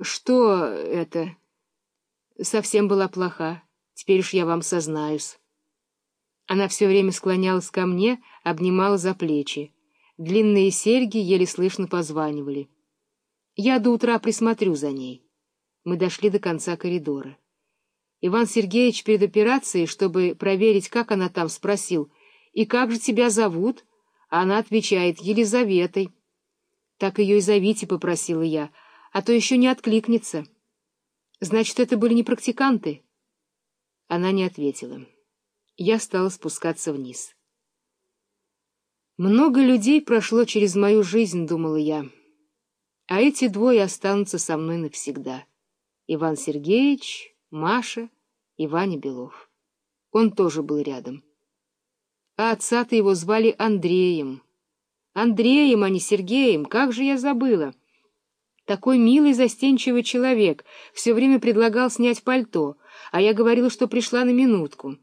Что это? Совсем была плоха. Теперь уж я вам сознаюсь. Она все время склонялась ко мне, обнимала за плечи. Длинные серьги еле слышно позванивали. Я до утра присмотрю за ней. Мы дошли до конца коридора. Иван Сергеевич перед операцией, чтобы проверить, как она там, спросил, «И как же тебя зовут?» Она отвечает, «Елизаветой». «Так ее и зовите», — попросила я, «а то еще не откликнется». «Значит, это были не практиканты?» Она не ответила я стала спускаться вниз. Много людей прошло через мою жизнь, думала я, а эти двое останутся со мной навсегда. Иван Сергеевич, Маша и Ваня Белов. Он тоже был рядом. А отца-то его звали Андреем. Андреем, а не Сергеем, как же я забыла. Такой милый застенчивый человек все время предлагал снять пальто, а я говорила, что пришла на минутку.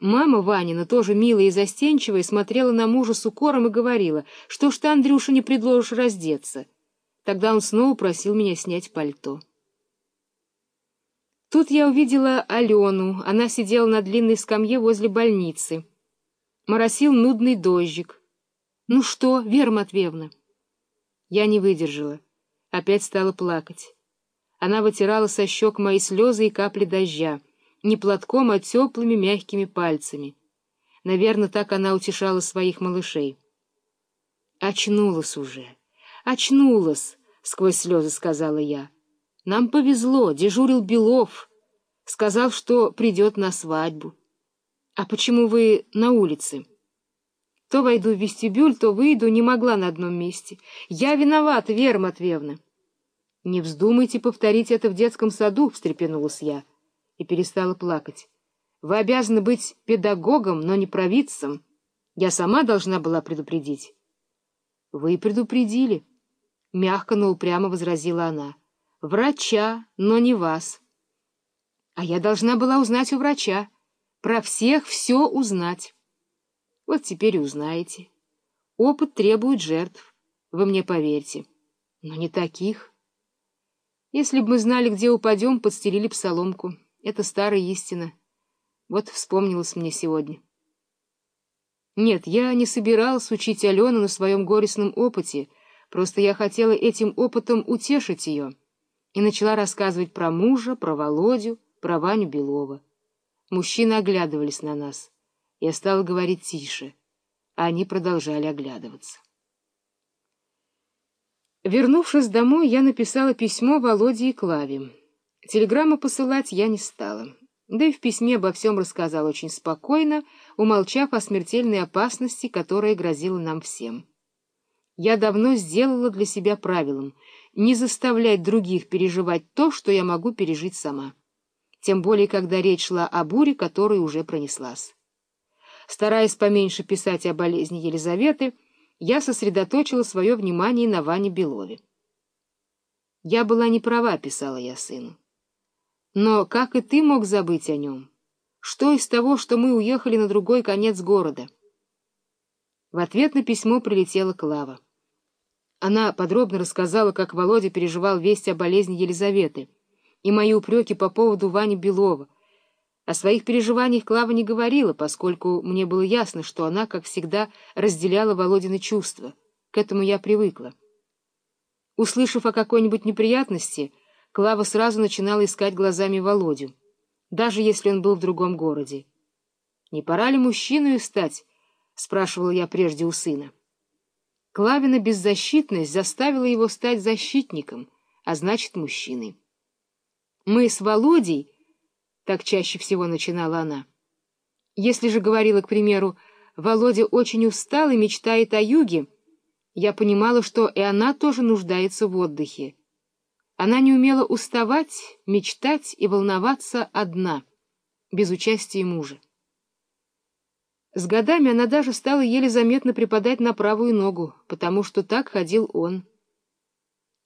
Мама Ванина, тоже милая и застенчивая, смотрела на мужа с укором и говорила, что ж ты, Андрюша, не предложишь раздеться. Тогда он снова просил меня снять пальто. Тут я увидела Алену. Она сидела на длинной скамье возле больницы. Моросил нудный дождик. «Ну что, Вера Матвеевна?» Я не выдержала. Опять стала плакать. Она вытирала со щек мои слезы и капли дождя не платком, а теплыми мягкими пальцами. Наверное, так она утешала своих малышей. «Очнулась уже! Очнулась!» — сквозь слезы сказала я. «Нам повезло, дежурил Белов. Сказал, что придет на свадьбу. А почему вы на улице?» То войду в вестибюль, то выйду, не могла на одном месте. Я виновата, Вера Матвеевна. — Не вздумайте повторить это в детском саду, — встрепенулась я и перестала плакать. Вы обязаны быть педагогом, но не провидцем. Я сама должна была предупредить. — Вы предупредили, — мягко, но упрямо возразила она. — Врача, но не вас. А я должна была узнать у врача. Про всех все узнать. Вот теперь узнаете. Опыт требует жертв, вы мне поверьте. Но не таких. Если бы мы знали, где упадем, подстелили б соломку. Это старая истина. Вот вспомнилось мне сегодня. Нет, я не собиралась учить Алену на своем горестном опыте, просто я хотела этим опытом утешить ее. И начала рассказывать про мужа, про Володю, про Ваню Белова. Мужчины оглядывались на нас. Я стала говорить тише, а они продолжали оглядываться. Вернувшись домой, я написала письмо Володе и Клаве. Телеграмму посылать я не стала. Да и в письме обо всем рассказал очень спокойно, умолчав о смертельной опасности, которая грозила нам всем. Я давно сделала для себя правилом не заставлять других переживать то, что я могу пережить сама. Тем более, когда речь шла о буре, которая уже пронеслась. Стараясь поменьше писать о болезни Елизаветы, я сосредоточила свое внимание на Ване Белове. «Я была не права», — писала я сыну. Но как и ты мог забыть о нем? Что из того, что мы уехали на другой конец города? В ответ на письмо прилетела Клава. Она подробно рассказала, как Володя переживал весть о болезни Елизаветы и мои упреки по поводу Вани Белова. О своих переживаниях Клава не говорила, поскольку мне было ясно, что она, как всегда, разделяла Володины чувства. К этому я привыкла. Услышав о какой-нибудь неприятности, Клава сразу начинала искать глазами Володю, даже если он был в другом городе. — Не пора ли мужчину стать? — спрашивала я прежде у сына. Клавина беззащитность заставила его стать защитником, а значит, мужчиной. Мы с Володей, так чаще всего начинала она. Если же говорила, к примеру, Володя очень устал и мечтает о юге, я понимала, что и она тоже нуждается в отдыхе. Она не умела уставать, мечтать и волноваться одна, без участия мужа. С годами она даже стала еле заметно припадать на правую ногу, потому что так ходил он.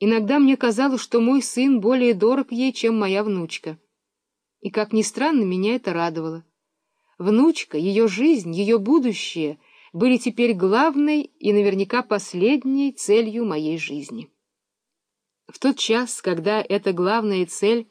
Иногда мне казалось, что мой сын более дорог ей, чем моя внучка. И, как ни странно, меня это радовало. Внучка, ее жизнь, ее будущее были теперь главной и наверняка последней целью моей жизни. В тот час, когда эта главная цель